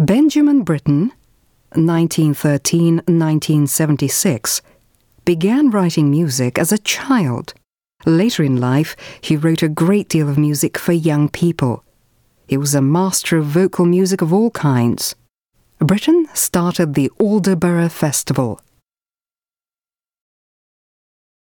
Benjamin Britten, 1913 1976, began writing music as a child. Later in life, he wrote a great deal of music for young people. He was a master of vocal music of all kinds. Britten started the Aldeburgh Festival,